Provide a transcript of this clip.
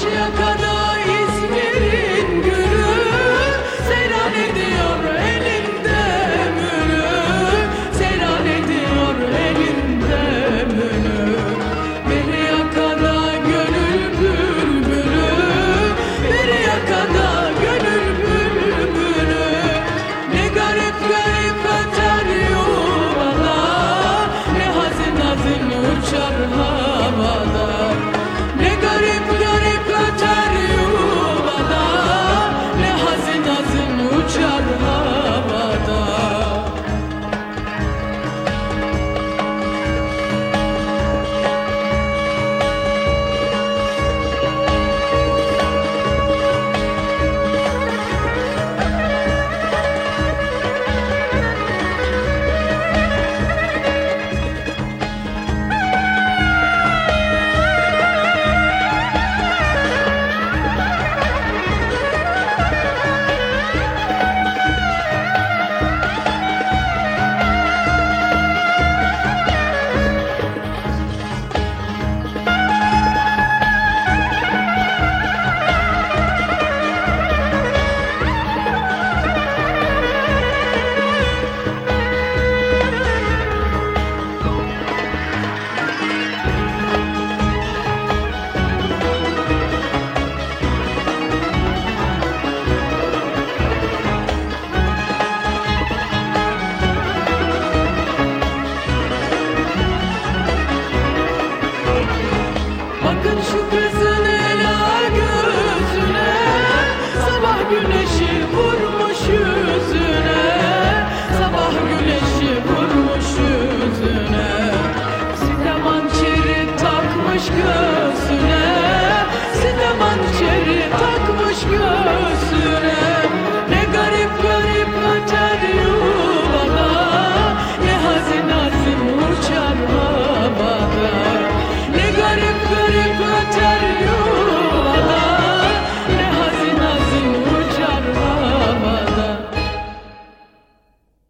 karşıya kadar you New